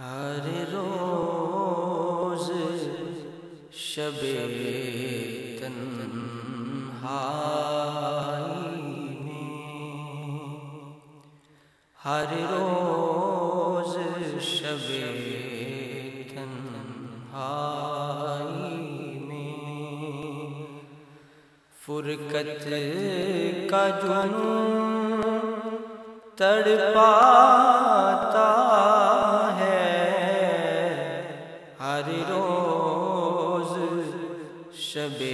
ہر روز شب تنہائی میں۔ ہر روز شب تنہائی میں۔ فرقت کا جنون تڑ شب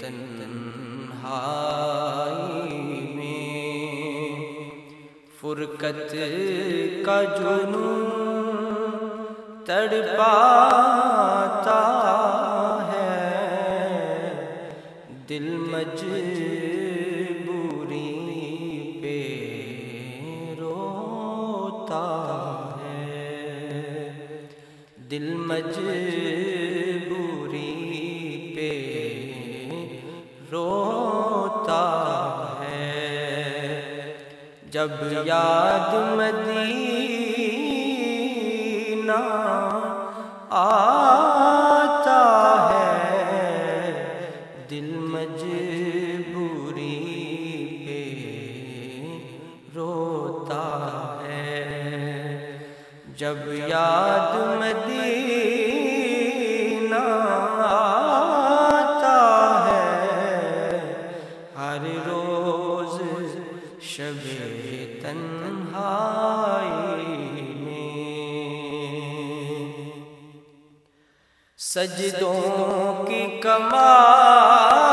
تنہائی میں۔ فرقت کا جنون تڑ پاتا ہے۔ دل مجبوری پہ روتا ہے۔ دل مجبوری جب یاد مدینہ آتا ہے دل مجبوری پہ روتا ہے۔ جب یاد مدینہ سجدوں کی کمال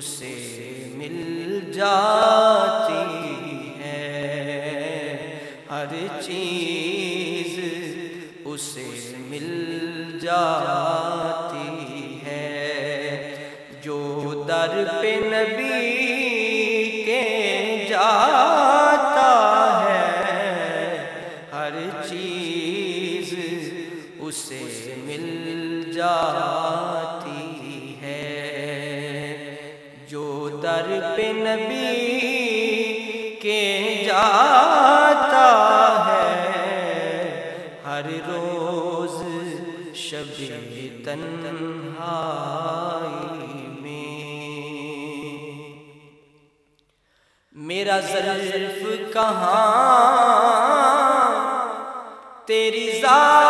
اسے مل جاتی ہر چیز اسے مل جاتی تنہائی میں میرا ظرف کہاں تیری ذات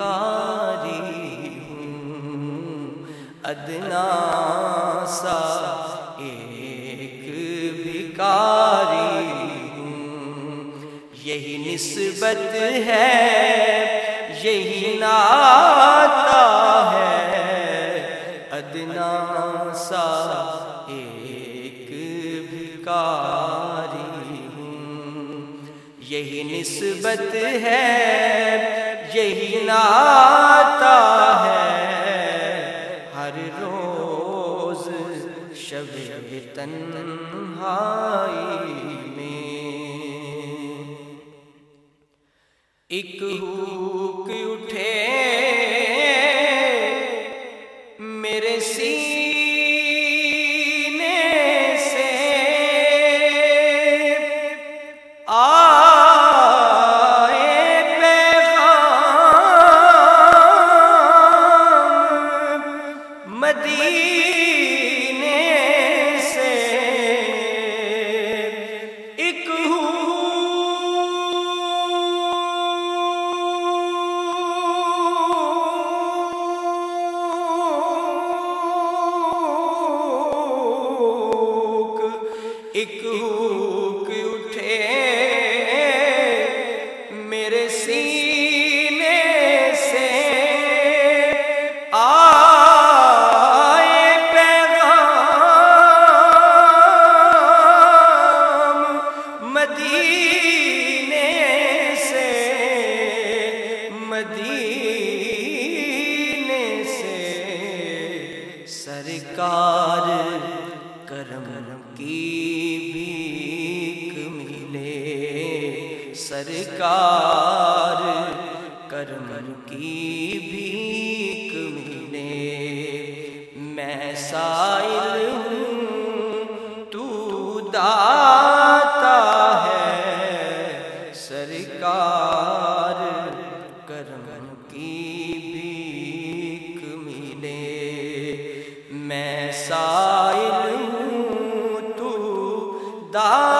بھکاری ہوں۔ ادنا سا ایک بھکاری ہوں۔ یہی نسبت ہے، یہی ناتا ہے۔ ادنا سا ایک بھکاری ہوں۔ یہی نسبت ہے مدینہ آتا ہے۔ ہر روز شب تنہائی میں۔ ایک ہوک اٹھے سرکار کرم کی بھیک ملے۔ سرکار کرم کی بھیک ملے۔ میں سائل ہوں، تو دار داتا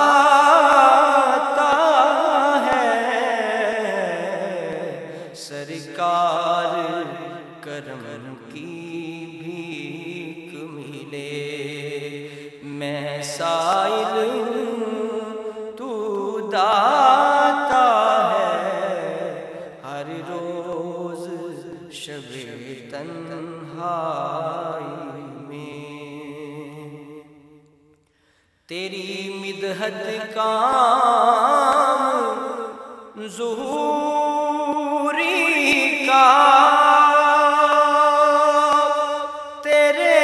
مدحت کام ظہوری کا تیرے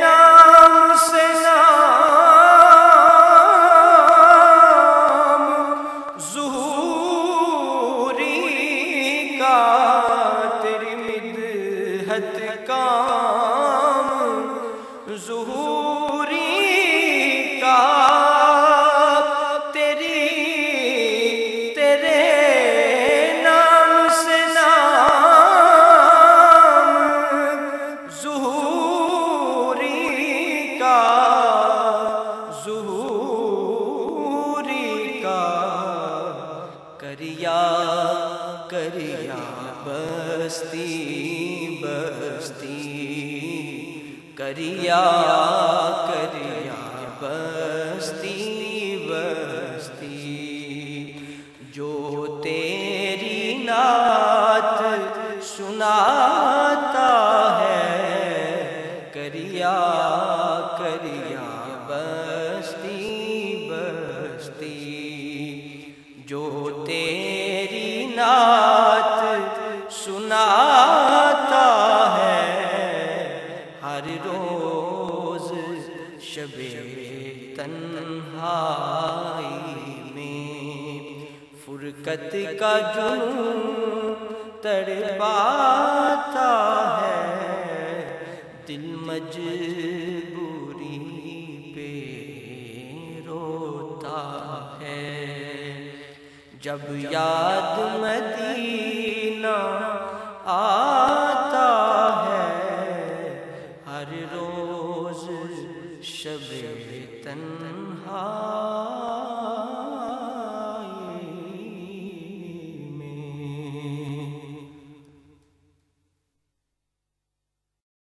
نام سے نام ظہوری کا تیری مدحت کام ظہوری کا ظہوری کا کریا کریا بستی بستی کریا کریا بستی جو تیری نعت سناتا ہے، ہر روز شب تنہائی میں فرقت کا جنون تڑپاتا ہے، دل مجبوری جب یاد مدی